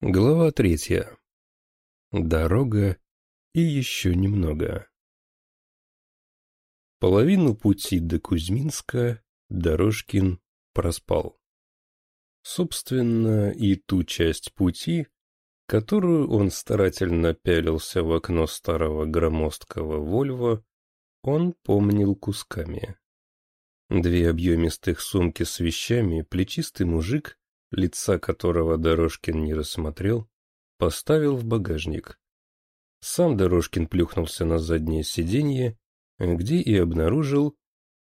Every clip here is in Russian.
Глава третья. Дорога и еще немного. Половину пути до Кузьминска Дорожкин проспал. Собственно, и ту часть пути, которую он старательно пялился в окно старого громоздкого Вольво, он помнил кусками. Две объемистых сумки с вещами плечистый мужик лица которого Дорожкин не рассмотрел, поставил в багажник. Сам Дорожкин плюхнулся на заднее сиденье, где и обнаружил,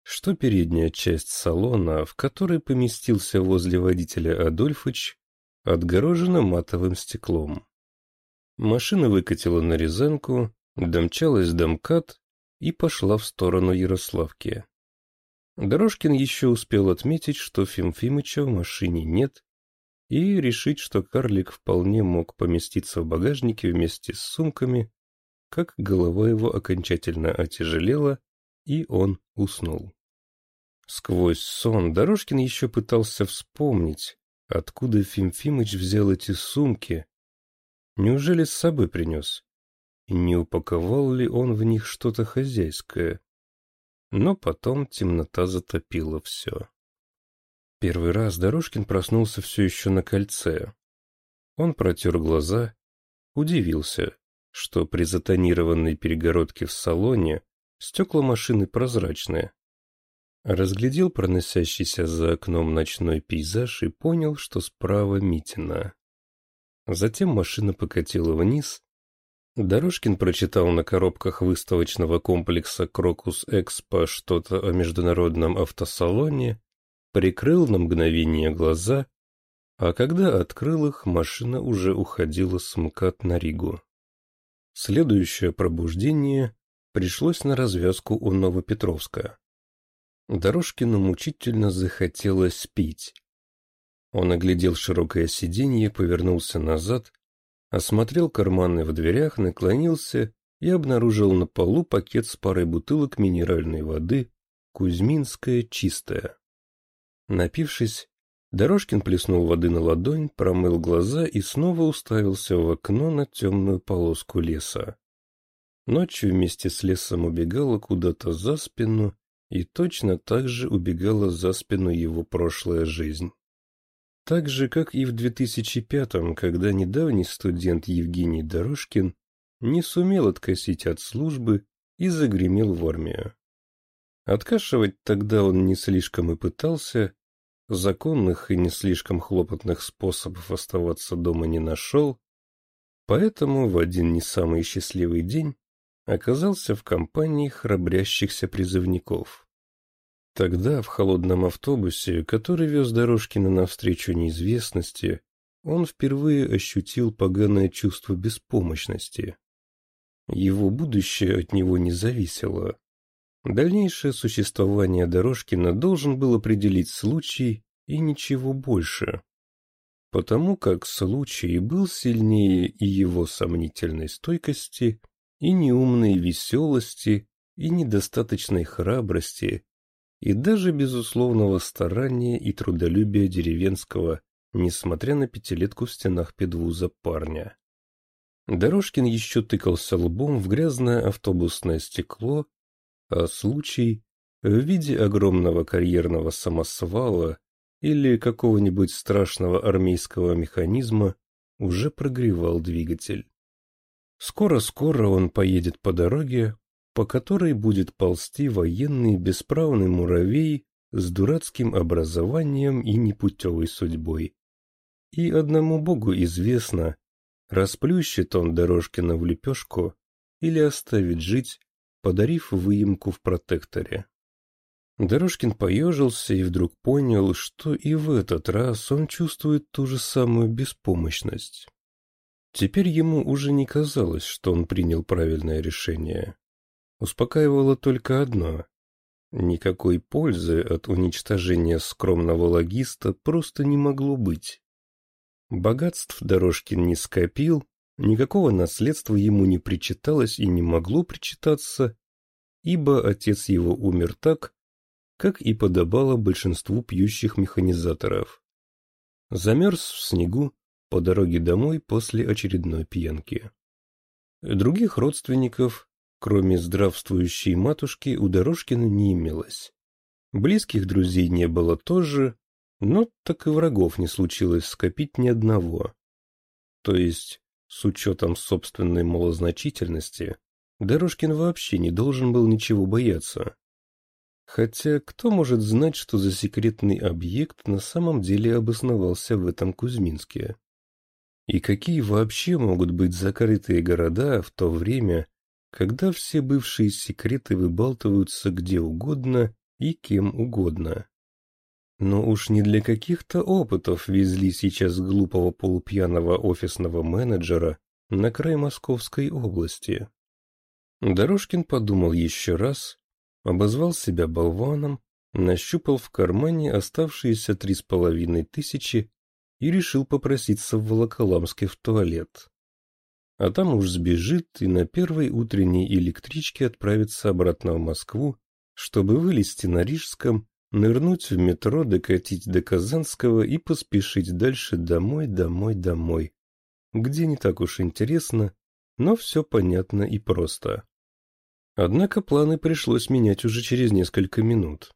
что передняя часть салона, в которой поместился возле водителя Адольфыч, отгорожена матовым стеклом. Машина выкатила на Рязанку, домчалась до МКАД и пошла в сторону Ярославки. Дорожкин еще успел отметить, что Фимфимыча в машине нет, и решить, что карлик вполне мог поместиться в багажнике вместе с сумками, как голова его окончательно отяжелела, и он уснул. Сквозь сон Дорожкин еще пытался вспомнить, откуда Фимфимыч взял эти сумки. Неужели с собой принес? Не упаковал ли он в них что-то хозяйское? Но потом темнота затопила все. Первый раз Дорожкин проснулся все еще на кольце. Он протер глаза, удивился, что при затонированной перегородке в салоне стекла машины прозрачные. Разглядел проносящийся за окном ночной пейзаж и понял, что справа Митина. Затем машина покатила вниз, Дорожкин прочитал на коробках выставочного комплекса «Крокус Экспо» что-то о международном автосалоне, прикрыл на мгновение глаза, а когда открыл их, машина уже уходила с МКАД на Ригу. Следующее пробуждение пришлось на развязку у Новопетровска. Дорожкину мучительно захотелось пить. Он оглядел широкое сиденье, повернулся назад осмотрел карманы в дверях, наклонился и обнаружил на полу пакет с парой бутылок минеральной воды «Кузьминская чистая». Напившись, Дорожкин плеснул воды на ладонь, промыл глаза и снова уставился в окно на темную полоску леса. Ночью вместе с лесом убегала куда-то за спину, и точно так же убегала за спину его прошлая жизнь. Так же, как и в 2005-м, когда недавний студент Евгений Дорожкин не сумел откосить от службы и загремел в армию. Откашивать тогда он не слишком и пытался, законных и не слишком хлопотных способов оставаться дома не нашел, поэтому в один не самый счастливый день оказался в компании храбрящихся призывников. Тогда в холодном автобусе, который вез Дорожкина навстречу неизвестности, он впервые ощутил поганое чувство беспомощности. Его будущее от него не зависело. Дальнейшее существование Дорожкина должен был определить случай и ничего больше. Потому как случай был сильнее и его сомнительной стойкости, и неумной веселости, и недостаточной храбрости, и даже безусловного старания и трудолюбия деревенского, несмотря на пятилетку в стенах педвуза парня. Дорожкин еще тыкался лбом в грязное автобусное стекло, а случай в виде огромного карьерного самосвала или какого-нибудь страшного армейского механизма уже прогревал двигатель. Скоро-скоро он поедет по дороге, по которой будет ползти военный бесправный муравей с дурацким образованием и непутевой судьбой. И одному богу известно, расплющит он Дорожкина в лепешку или оставит жить, подарив выемку в протекторе. Дорожкин поежился и вдруг понял, что и в этот раз он чувствует ту же самую беспомощность. Теперь ему уже не казалось, что он принял правильное решение. Успокаивало только одно. Никакой пользы от уничтожения скромного логиста просто не могло быть. Богатств Дорожкин не скопил, никакого наследства ему не причиталось и не могло причитаться, ибо отец его умер так, как и подобало большинству пьющих механизаторов. Замерз в снегу, по дороге домой после очередной пьянки. Других родственников, кроме здравствующей матушки, у Дорожкина не имелось. Близких друзей не было тоже, но так и врагов не случилось скопить ни одного. То есть, с учетом собственной малозначительности, Дорожкин вообще не должен был ничего бояться. Хотя кто может знать, что за секретный объект на самом деле обосновался в этом Кузьминске? И какие вообще могут быть закрытые города в то время, когда все бывшие секреты выбалтываются где угодно и кем угодно? Но уж не для каких-то опытов везли сейчас глупого полупьяного офисного менеджера на край Московской области. Дорожкин подумал еще раз, обозвал себя болваном, нащупал в кармане оставшиеся три с половиной тысячи и решил попроситься в Волоколамске в туалет. А там уж сбежит и на первой утренней электричке отправится обратно в Москву, чтобы вылезти на Рижском, нырнуть в метро, докатить до Казанского и поспешить дальше домой, домой, домой, где не так уж интересно, но все понятно и просто. Однако планы пришлось менять уже через несколько минут.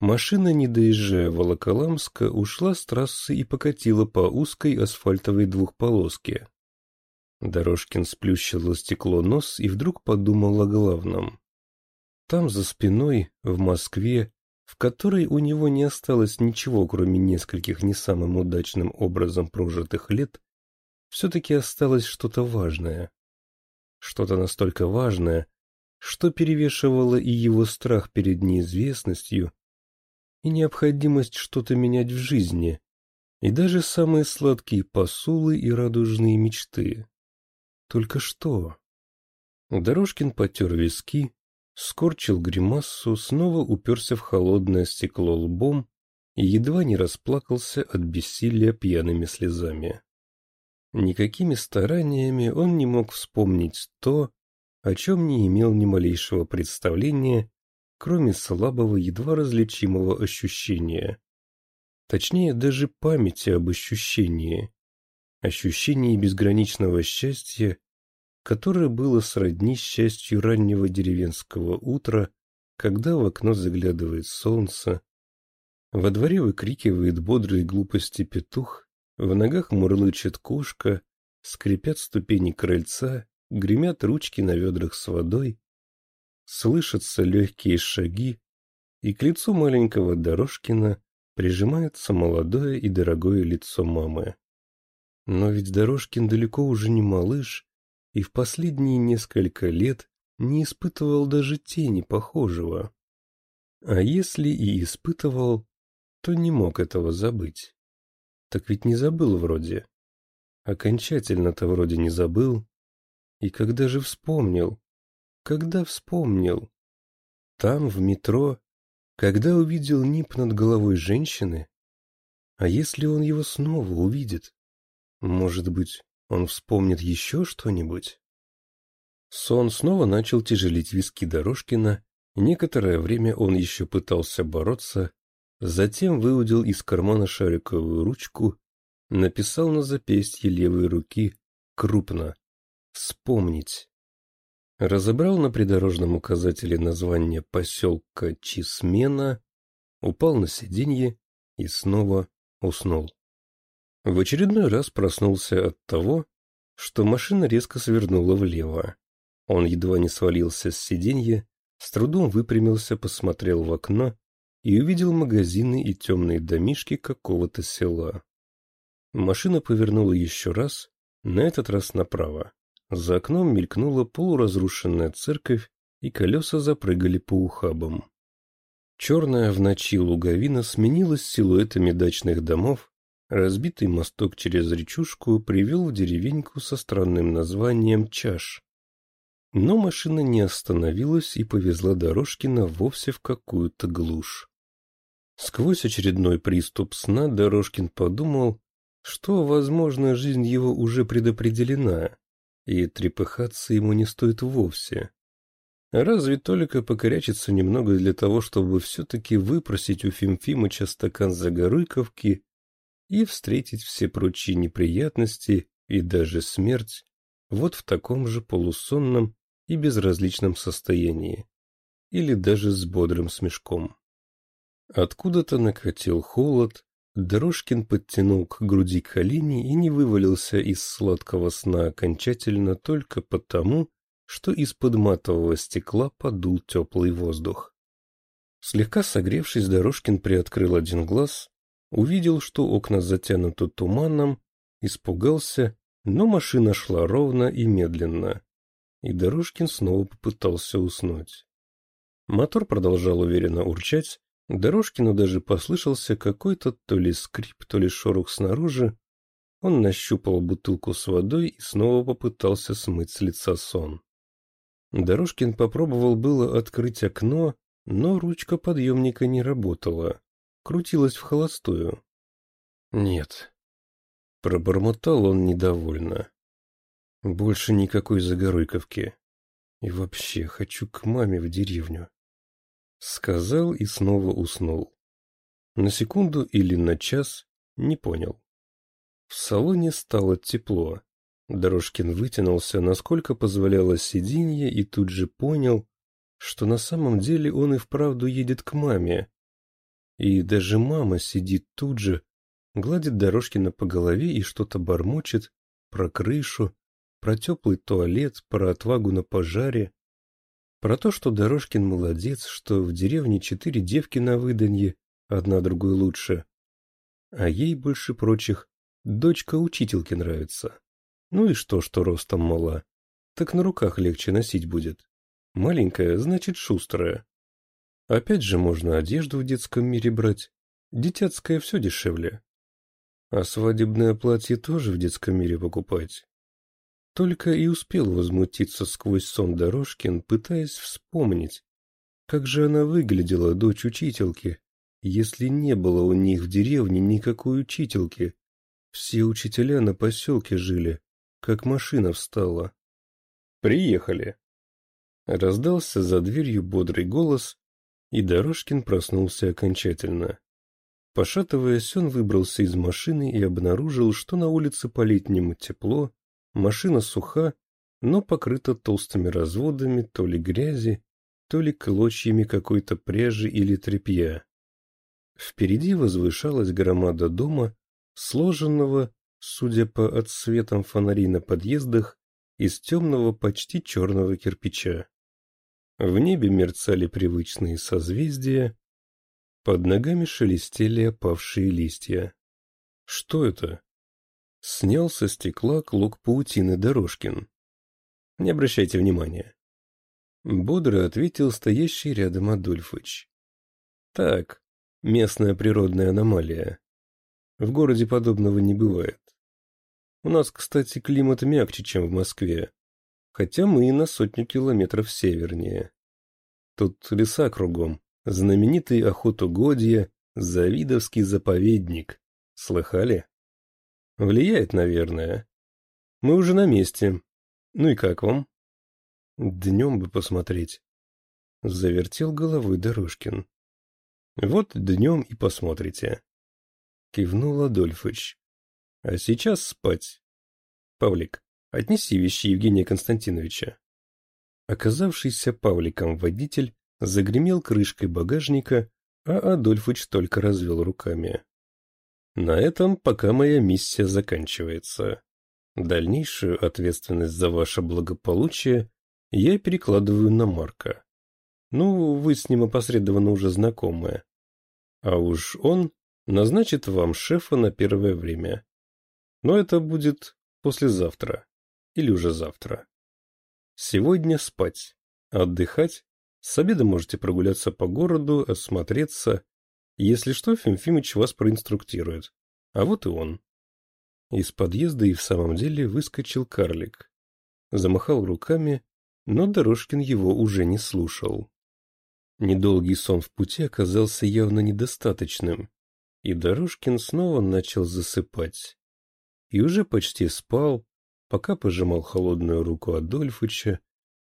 Машина, не доезжая Волоколамска, ушла с трассы и покатила по узкой асфальтовой двухполоске. Дорожкин сплющил стекло нос и вдруг подумал о главном. Там за спиной, в Москве, в которой у него не осталось ничего, кроме нескольких не самым удачным образом прожитых лет, все-таки осталось что-то важное. Что-то настолько важное, что перевешивало и его страх перед неизвестностью, и необходимость что-то менять в жизни, и даже самые сладкие посулы и радужные мечты. Только что? Дорожкин потер виски, скорчил гримассу, снова уперся в холодное стекло лбом и едва не расплакался от бессилия пьяными слезами. Никакими стараниями он не мог вспомнить то, о чем не имел ни малейшего представления, кроме слабого, едва различимого ощущения. Точнее, даже памяти об ощущении. Ощущении безграничного счастья, которое было сродни счастью раннего деревенского утра, когда в окно заглядывает солнце, во дворе выкрикивает бодрые глупости петух, в ногах мурлычет кошка, скрипят ступени крыльца, гремят ручки на ведрах с водой, слышатся легкие шаги, и к лицу маленького Дорожкина прижимается молодое и дорогое лицо мамы. Но ведь Дорожкин далеко уже не малыш, и в последние несколько лет не испытывал даже тени похожего. А если и испытывал, то не мог этого забыть. Так ведь не забыл вроде. Окончательно-то вроде не забыл, и когда же вспомнил? Когда вспомнил? Там, в метро, когда увидел нип над головой женщины? А если он его снова увидит? Может быть, он вспомнит еще что-нибудь? Сон снова начал тяжелить виски Дорожкина, некоторое время он еще пытался бороться, затем выудил из кармана шариковую ручку, написал на запястье левой руки крупно Вспомнить. Разобрал на придорожном указателе название поселка Чисмена, упал на сиденье и снова уснул. В очередной раз проснулся от того, что машина резко свернула влево. Он едва не свалился с сиденья, с трудом выпрямился, посмотрел в окно и увидел магазины и темные домишки какого-то села. Машина повернула еще раз, на этот раз направо. За окном мелькнула полуразрушенная церковь, и колеса запрыгали по ухабам. Черная в ночи луговина сменилась силуэтами дачных домов, разбитый мосток через речушку привел в деревеньку со странным названием Чаш. Но машина не остановилась и повезла Дорожкина вовсе в какую-то глушь. Сквозь очередной приступ сна Дорожкин подумал, что, возможно, жизнь его уже предопределена, и трепыхаться ему не стоит вовсе. Разве только покорячиться немного для того, чтобы все-таки выпросить у Фимфимыча стакан Загоруйковки и встретить все прочие неприятности и даже смерть вот в таком же полусонном и безразличном состоянии, или даже с бодрым смешком. Откуда-то накатил холод, Дорожкин подтянул к груди колени и не вывалился из сладкого сна окончательно только потому, что из-под матового стекла подул теплый воздух. Слегка согревшись, Дорожкин приоткрыл один глаз, увидел, что окна затянуты туманом, испугался, но машина шла ровно и медленно, и Дорожкин снова попытался уснуть. Мотор продолжал уверенно урчать, Дорожкину даже послышался какой-то то ли скрип, то ли шорох снаружи. Он нащупал бутылку с водой и снова попытался смыть с лица сон. Дорожкин попробовал было открыть окно, но ручка подъемника не работала, крутилась в холостую. «Нет», — пробормотал он недовольно. «Больше никакой загоройковки. И вообще хочу к маме в деревню». Сказал и снова уснул. На секунду или на час не понял. В салоне стало тепло. Дорожкин вытянулся, насколько позволяло сиденье, и тут же понял, что на самом деле он и вправду едет к маме. И даже мама сидит тут же, гладит Дорожкина по голове и что-то бормочет про крышу, про теплый туалет, про отвагу на пожаре. Про то, что Дорожкин молодец, что в деревне четыре девки на выданье, одна другой лучше. А ей больше прочих дочка учительки нравится. Ну и что, что ростом мала? Так на руках легче носить будет. Маленькая, значит шустрая. Опять же можно одежду в детском мире брать. Детятское все дешевле. А свадебное платье тоже в детском мире покупать. Только и успел возмутиться сквозь сон Дорожкин, пытаясь вспомнить, как же она выглядела, дочь учительки, если не было у них в деревне никакой учительки. Все учителя на поселке жили, как машина встала. «Приехали!» Раздался за дверью бодрый голос, и Дорожкин проснулся окончательно. Пошатываясь, он выбрался из машины и обнаружил, что на улице по-летнему тепло, Машина суха, но покрыта толстыми разводами то ли грязи, то ли клочьями какой-то пряжи или тряпья. Впереди возвышалась громада дома, сложенного, судя по отсветам фонарей на подъездах, из темного почти черного кирпича. В небе мерцали привычные созвездия, под ногами шелестели опавшие листья. Что это? Снял со стекла клок паутины Дорожкин. Не обращайте внимания. Бодро ответил стоящий рядом Адольфыч. Так, местная природная аномалия. В городе подобного не бывает. У нас, кстати, климат мягче, чем в Москве, хотя мы и на сотню километров севернее. Тут леса кругом, знаменитый охотугодье, Завидовский заповедник. Слыхали? Влияет, наверное. Мы уже на месте. Ну и как вам? Днем бы посмотреть. Завертел головой Дорожкин. Вот днем и посмотрите. Кивнул Адольфыч. А сейчас спать. Павлик, отнеси вещи Евгения Константиновича. Оказавшийся Павликом водитель загремел крышкой багажника, а Адольфыч только развел руками. На этом пока моя миссия заканчивается. Дальнейшую ответственность за ваше благополучие я перекладываю на Марка. Ну, вы с ним опосредованно уже знакомы. А уж он назначит вам шефа на первое время. Но это будет послезавтра или уже завтра. Сегодня спать, отдыхать, с обеда можете прогуляться по городу, осмотреться если что, Фимфимыч вас проинструктирует. А вот и он. Из подъезда и в самом деле выскочил карлик. Замахал руками, но Дорожкин его уже не слушал. Недолгий сон в пути оказался явно недостаточным, и Дорожкин снова начал засыпать. И уже почти спал, пока пожимал холодную руку Адольфыча,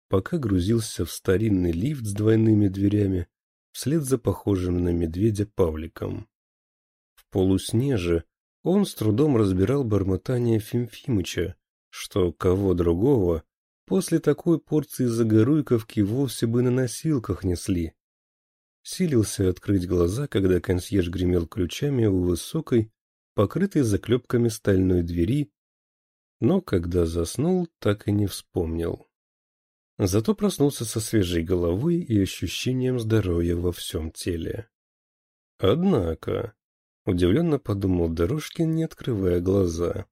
пока грузился в старинный лифт с двойными дверями, вслед за похожим на медведя Павликом. В полусне же Он с трудом разбирал бормотание Фимфимыча, что кого другого после такой порции загоруйковки вовсе бы на носилках несли. Силился открыть глаза, когда консьерж гремел ключами у высокой, покрытой заклепками стальной двери, но когда заснул, так и не вспомнил. Зато проснулся со свежей головой и ощущением здоровья во всем теле. Однако, удивленно подумал Дорожкин, не открывая глаза.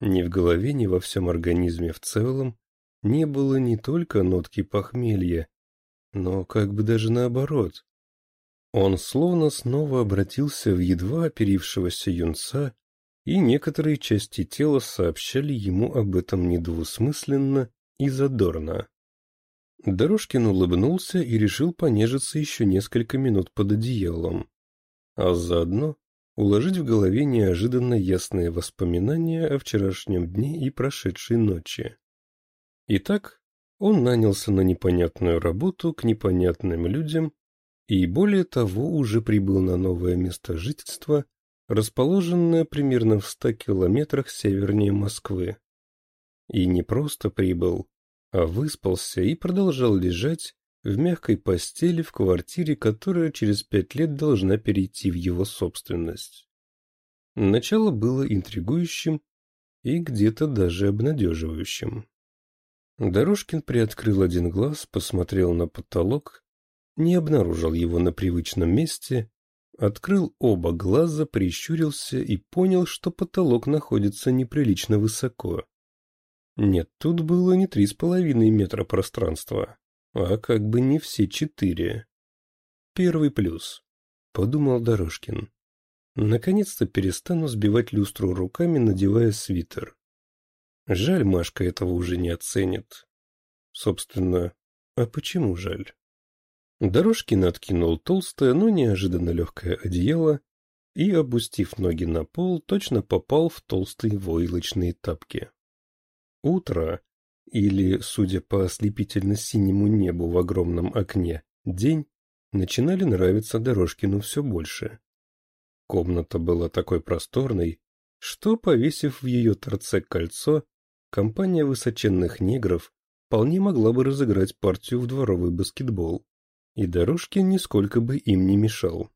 Ни в голове, ни во всем организме в целом не было не только нотки похмелья, но как бы даже наоборот. Он словно снова обратился в едва оперившегося юнца, и некоторые части тела сообщали ему об этом недвусмысленно и задорно. Дорожкин улыбнулся и решил понежиться еще несколько минут под одеялом, а заодно уложить в голове неожиданно ясные воспоминания о вчерашнем дне и прошедшей ночи. Итак, он нанялся на непонятную работу к непонятным людям и, более того, уже прибыл на новое место жительства, расположенное примерно в ста километрах севернее Москвы. И не просто прибыл, а выспался и продолжал лежать в мягкой постели в квартире, которая через пять лет должна перейти в его собственность. Начало было интригующим и где-то даже обнадеживающим. Дорожкин приоткрыл один глаз, посмотрел на потолок, не обнаружил его на привычном месте, открыл оба глаза, прищурился и понял, что потолок находится неприлично высоко. Нет, тут было не три с половиной метра пространства, а как бы не все четыре. Первый плюс, — подумал Дорожкин. Наконец-то перестану сбивать люстру руками, надевая свитер. Жаль, Машка этого уже не оценит. Собственно, а почему жаль? Дорожкин откинул толстое, но неожиданно легкое одеяло и, опустив ноги на пол, точно попал в толстые войлочные тапки. Утро, или, судя по ослепительно-синему небу в огромном окне, день, начинали нравиться Дорожкину все больше. Комната была такой просторной, что, повесив в ее торце кольцо, компания высоченных негров вполне могла бы разыграть партию в дворовый баскетбол, и Дорожкин нисколько бы им не мешал.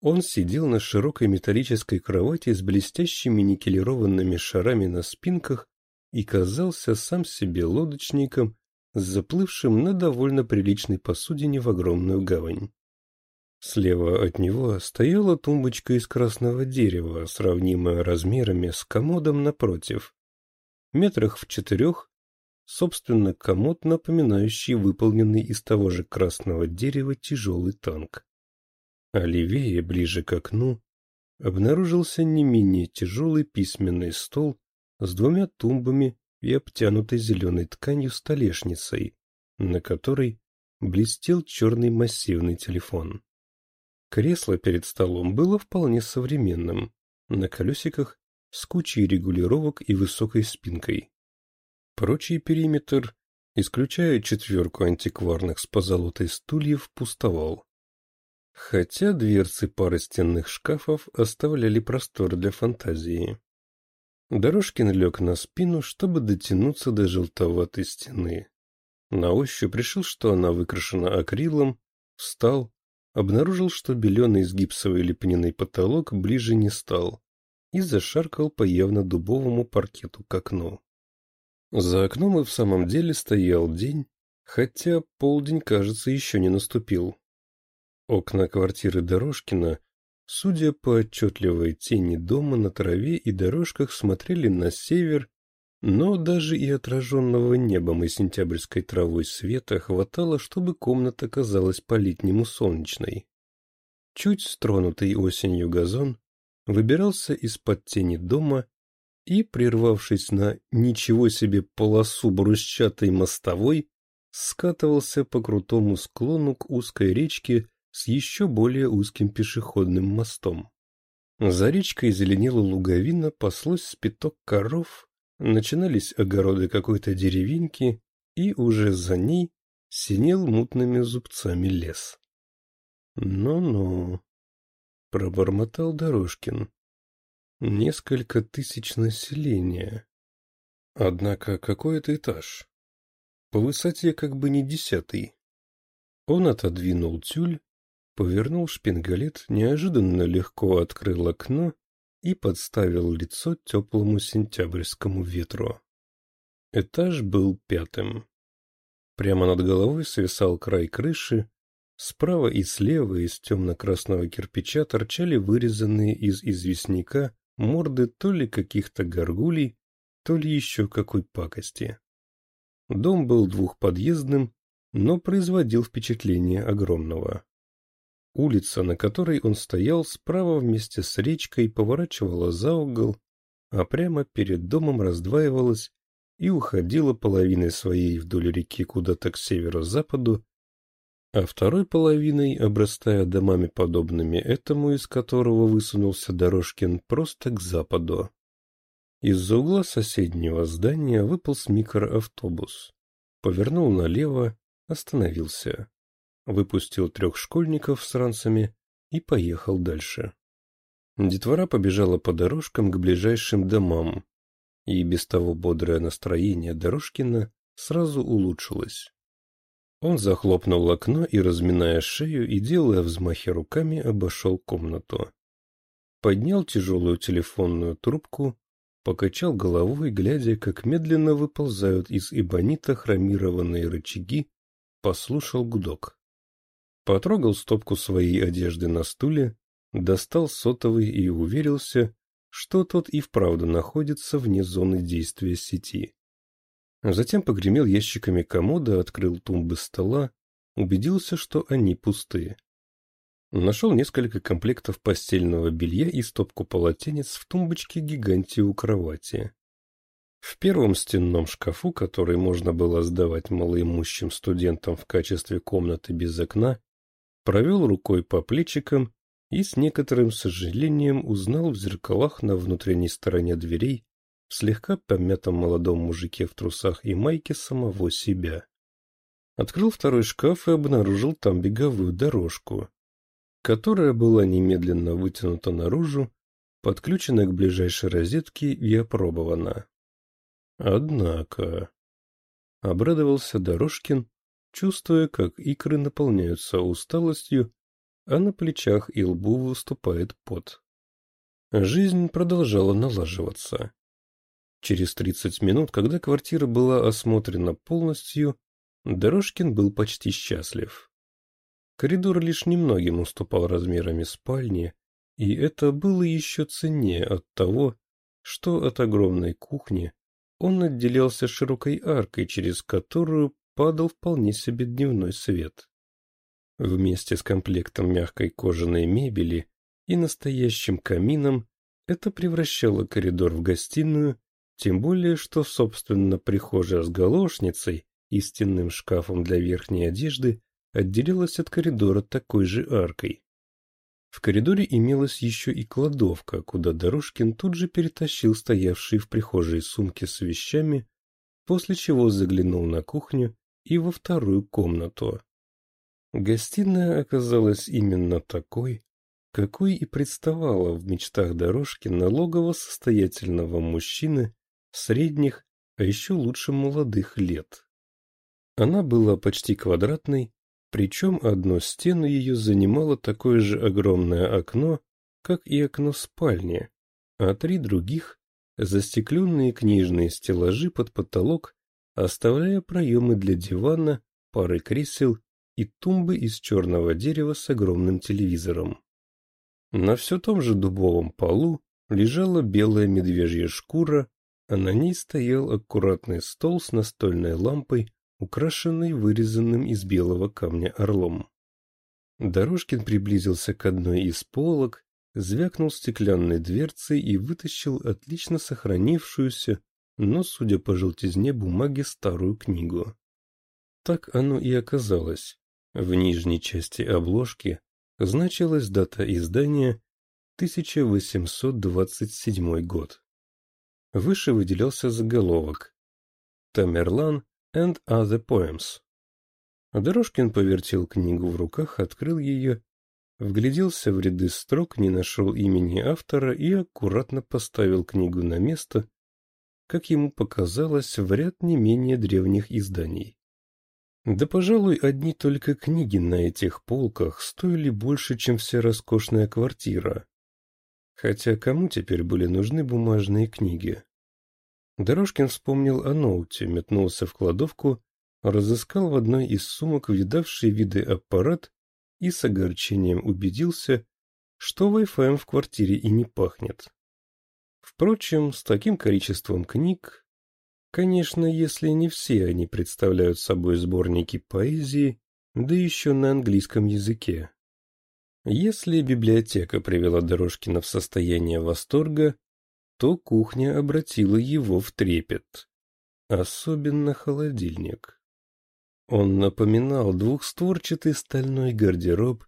Он сидел на широкой металлической кровати с блестящими никелированными шарами на спинках и казался сам себе лодочником, заплывшим на довольно приличной посудине в огромную гавань. Слева от него стояла тумбочка из красного дерева, сравнимая размерами с комодом напротив. Метрах в четырех, собственно, комод, напоминающий выполненный из того же красного дерева тяжелый танк. А левее, ближе к окну, обнаружился не менее тяжелый письменный стол с двумя тумбами и обтянутой зеленой тканью столешницей, на которой блестел черный массивный телефон. Кресло перед столом было вполне современным, на колесиках, с кучей регулировок и высокой спинкой. Прочий периметр, исключая четверку антикварных с позолотой стульев, пустовал. Хотя дверцы пары стенных шкафов оставляли простор для фантазии. Дорожкин лег на спину, чтобы дотянуться до желтоватой стены. На ощупь решил, что она выкрашена акрилом, встал, обнаружил, что беленый из гипсовой лепниной потолок ближе не стал и зашаркал по явно дубовому паркету к окну. За окном и в самом деле стоял день, хотя полдень, кажется, еще не наступил. Окна квартиры Дорожкина Судя по отчетливой тени дома на траве и дорожках смотрели на север, но даже и отраженного небом и сентябрьской травой света хватало, чтобы комната казалась по-летнему солнечной. Чуть стронутый осенью газон выбирался из-под тени дома и, прервавшись на ничего себе полосу брусчатой мостовой, скатывался по крутому склону к узкой речке с еще более узким пешеходным мостом. За речкой зеленела луговина, паслось спиток коров, начинались огороды какой-то деревеньки, и уже за ней синел мутными зубцами лес. «Ну-ну», — пробормотал Дорожкин. Несколько тысяч населения. Однако какой это этаж? По высоте как бы не десятый. Он отодвинул тюль, повернул шпингалет, неожиданно легко открыл окно и подставил лицо теплому сентябрьскому ветру. Этаж был пятым. Прямо над головой свисал край крыши, справа и слева из темно-красного кирпича торчали вырезанные из известняка морды то ли каких-то горгулей, то ли еще какой пакости. Дом был двухподъездным, но производил впечатление огромного. Улица, на которой он стоял, справа вместе с речкой поворачивала за угол, а прямо перед домом раздваивалась и уходила половиной своей вдоль реки куда-то к северо-западу, а второй половиной, обрастая домами подобными этому, из которого высунулся Дорожкин, просто к западу. Из-за угла соседнего здания выполз микроавтобус. Повернул налево, остановился. Выпустил трех школьников с ранцами и поехал дальше. Детвора побежала по дорожкам к ближайшим домам, и без того бодрое настроение Дорожкина сразу улучшилось. Он захлопнул окно и, разминая шею и делая взмахи руками, обошел комнату. Поднял тяжелую телефонную трубку, покачал головой, глядя, как медленно выползают из эбонита хромированные рычаги, послушал гудок. Потрогал стопку своей одежды на стуле, достал сотовый и уверился, что тот и вправду находится вне зоны действия сети. Затем погремел ящиками комода, открыл тумбы стола, убедился, что они пустые. Нашел несколько комплектов постельного белья и стопку полотенец в тумбочке гиганте у кровати. В первом стенном шкафу, который можно было сдавать малоимущим студентам в качестве комнаты без окна, провел рукой по плечикам и с некоторым сожалением узнал в зеркалах на внутренней стороне дверей в слегка помятом молодом мужике в трусах и майке самого себя. Открыл второй шкаф и обнаружил там беговую дорожку, которая была немедленно вытянута наружу, подключена к ближайшей розетке и опробована. Однако... Обрадовался Дорожкин, чувствуя, как икры наполняются усталостью а на плечах и лбу выступает пот. Жизнь продолжала налаживаться. Через тридцать минут, когда квартира была осмотрена полностью, Дорожкин был почти счастлив. Коридор лишь немногим уступал размерами спальни, и это было еще ценнее от того, что от огромной кухни он отделялся широкой аркой, через которую падал вполне себе дневной свет. Вместе с комплектом мягкой кожаной мебели и настоящим камином это превращало коридор в гостиную, тем более что, собственно, прихожая с галошницей и стенным шкафом для верхней одежды отделилась от коридора такой же аркой. В коридоре имелась еще и кладовка, куда Дорожкин тут же перетащил стоявшие в прихожей сумки с вещами, после чего заглянул на кухню и во вторую комнату. Гостиная оказалась именно такой, какой и представала в мечтах дорожки налогово состоятельного мужчины средних, а еще лучше молодых лет. Она была почти квадратной, причем одну стену ее занимало такое же огромное окно, как и окно спальни, а три других — застекленные книжные стеллажи под потолок, оставляя проемы для дивана, пары кресел и тумбы из черного дерева с огромным телевизором. На все том же дубовом полу лежала белая медвежья шкура, а на ней стоял аккуратный стол с настольной лампой, украшенной вырезанным из белого камня орлом. Дорожкин приблизился к одной из полок, звякнул стеклянной дверцей и вытащил отлично сохранившуюся, но, судя по желтизне бумаги, старую книгу. Так оно и оказалось. В нижней части обложки значилась дата издания 1827 год. Выше выделялся заголовок «Тамерлан and other poems». Дорожкин повертел книгу в руках, открыл ее, вгляделся в ряды строк, не нашел имени автора и аккуратно поставил книгу на место, как ему показалось, в ряд не менее древних изданий. Да, пожалуй, одни только книги на этих полках стоили больше, чем вся роскошная квартира. Хотя кому теперь были нужны бумажные книги? Дорожкин вспомнил о ноуте, метнулся в кладовку, разыскал в одной из сумок видавший виды аппарат и с огорчением убедился, что Wi-Fi в квартире и не пахнет. Впрочем, с таким количеством книг, конечно, если не все они представляют собой сборники поэзии, да еще на английском языке. Если библиотека привела Дорожкина в состояние восторга, то кухня обратила его в трепет. Особенно холодильник. Он напоминал двухстворчатый стальной гардероб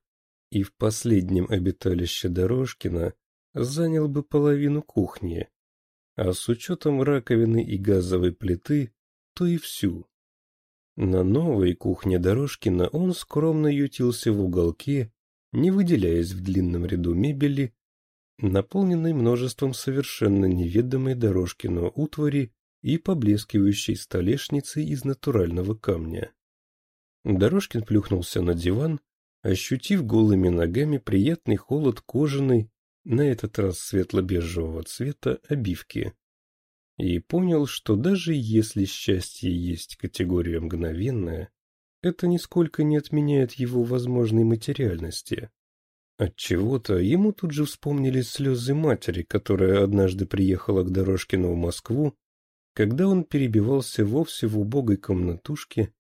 и в последнем обиталище Дорожкина занял бы половину кухни, а с учетом раковины и газовой плиты, то и всю. На новой кухне Дорожкина он скромно ютился в уголке, не выделяясь в длинном ряду мебели, наполненной множеством совершенно неведомой Дорожкину утвари и поблескивающей столешницей из натурального камня. Дорожкин плюхнулся на диван, ощутив голыми ногами приятный холод кожаной, на этот раз светло-бежевого цвета, обивки. И понял, что даже если счастье есть категория мгновенная, это нисколько не отменяет его возможной материальности. Отчего-то ему тут же вспомнились слезы матери, которая однажды приехала к Дорожкину в Москву, когда он перебивался вовсе в убогой комнатушке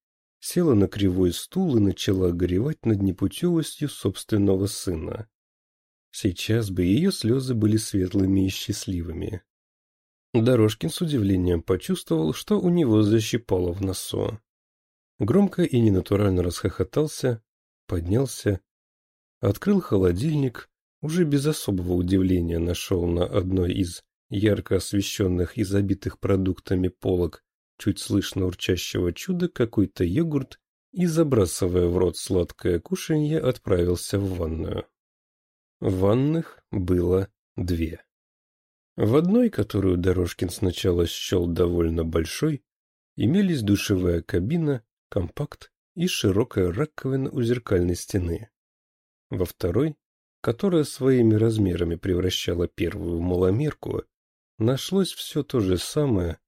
села на кривой стул и начала горевать над непутевостью собственного сына. Сейчас бы ее слезы были светлыми и счастливыми. Дорожкин с удивлением почувствовал, что у него защипало в носу. Громко и ненатурально расхохотался, поднялся, открыл холодильник, уже без особого удивления нашел на одной из ярко освещенных и забитых продуктами полок чуть слышно урчащего чуда какой-то йогурт и, забрасывая в рот сладкое кушанье, отправился в ванную. Ванных было две. В одной, которую Дорожкин сначала счел довольно большой, имелись душевая кабина, компакт и широкая раковина у зеркальной стены. Во второй, которая своими размерами превращала первую в маломерку, нашлось все то же самое,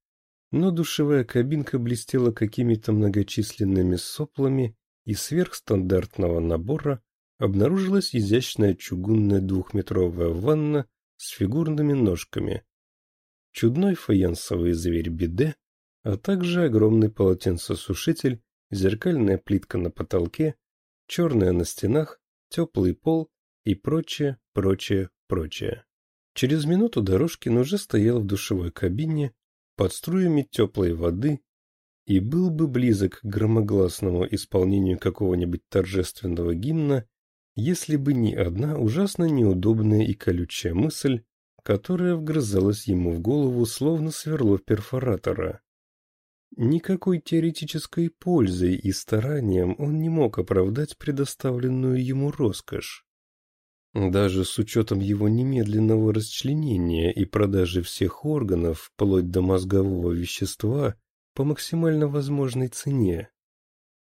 но душевая кабинка блестела какими-то многочисленными соплами, и сверхстандартного набора обнаружилась изящная чугунная двухметровая ванна с фигурными ножками, чудной фаянсовый зверь-биде, а также огромный полотенцесушитель, зеркальная плитка на потолке, черная на стенах, теплый пол и прочее, прочее, прочее. Через минуту Дорожкин уже стоял в душевой кабине, под струями теплой воды и был бы близок к громогласному исполнению какого-нибудь торжественного гимна, если бы не одна ужасно неудобная и колючая мысль, которая вгрызалась ему в голову словно сверло перфоратора. Никакой теоретической пользой и старанием он не мог оправдать предоставленную ему роскошь. Даже с учетом его немедленного расчленения и продажи всех органов, вплоть до мозгового вещества, по максимально возможной цене.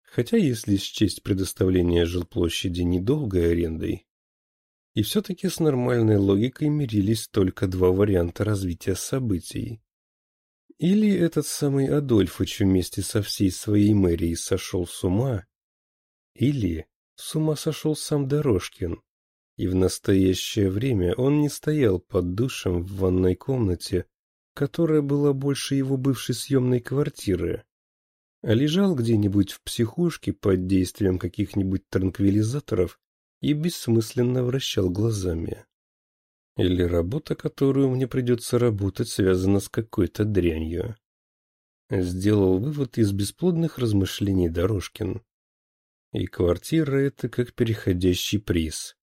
Хотя если счесть предоставление жилплощади недолгой арендой, и все-таки с нормальной логикой мирились только два варианта развития событий. Или этот самый Адольфыч вместе со всей своей мэрией сошел с ума, или с ума сошел сам Дорожкин и в настоящее время он не стоял под душем в ванной комнате, которая была больше его бывшей съемной квартиры, а лежал где-нибудь в психушке под действием каких-нибудь транквилизаторов и бессмысленно вращал глазами. Или работа, которую мне придется работать, связана с какой-то дрянью. Сделал вывод из бесплодных размышлений Дорожкин. И квартира — это как переходящий приз.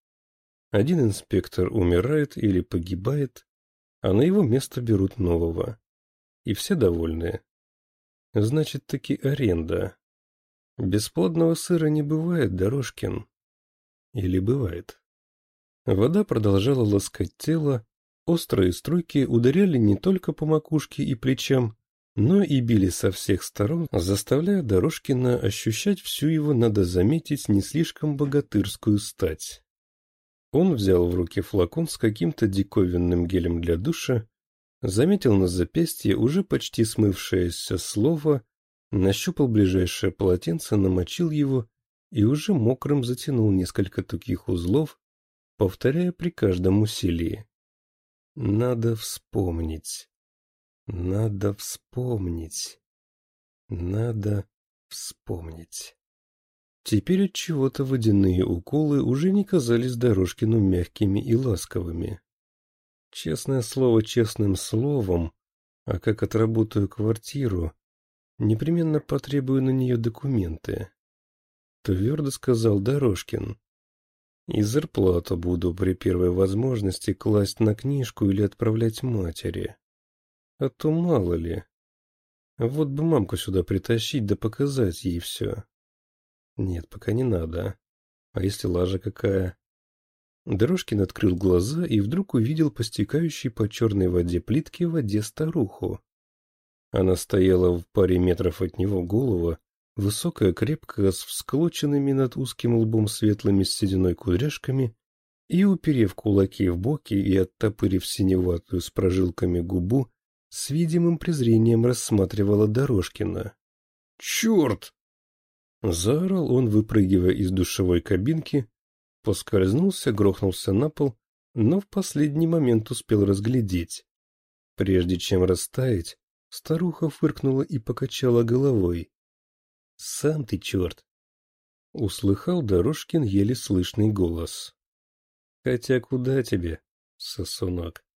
Один инспектор умирает или погибает, а на его место берут нового. И все довольны. Значит, таки аренда. Бесплодного сыра не бывает, Дорожкин. Или бывает? Вода продолжала ласкать тело, острые струйки ударяли не только по макушке и плечам, но и били со всех сторон, заставляя Дорожкина ощущать всю его, надо заметить, не слишком богатырскую стать. Он взял в руки флакон с каким-то диковинным гелем для душа, заметил на запястье уже почти смывшееся слово, нащупал ближайшее полотенце, намочил его и уже мокрым затянул несколько тугих узлов, повторяя при каждом усилии. Надо вспомнить. Надо вспомнить. Надо вспомнить. Теперь от чего-то водяные уколы уже не казались Дорожкину мягкими и ласковыми. Честное слово честным словом, а как отработаю квартиру, непременно потребую на нее документы. Твердо сказал Дорожкин. И зарплату буду при первой возможности класть на книжку или отправлять матери. А то мало ли. Вот бы мамку сюда притащить да показать ей все. Нет, пока не надо. А если лажа какая? Дорожкин открыл глаза и вдруг увидел по стекающей по черной воде плитки в воде старуху. Она стояла в паре метров от него голова, высокая, крепкая, с всклоченными над узким лбом светлыми сединой кудряшками, и, уперев кулаки в боки и оттопырив синеватую с прожилками губу, с видимым презрением рассматривала Дорожкина. «Черт!» Заорал он, выпрыгивая из душевой кабинки, Поскользнулся, грохнулся на пол, но в последний момент успел разглядеть. Прежде чем растаять, старуха фыркнула и покачала головой. — Сам ты черт! — услыхал Дорожкин еле слышный голос. — Хотя куда тебе, сосунок?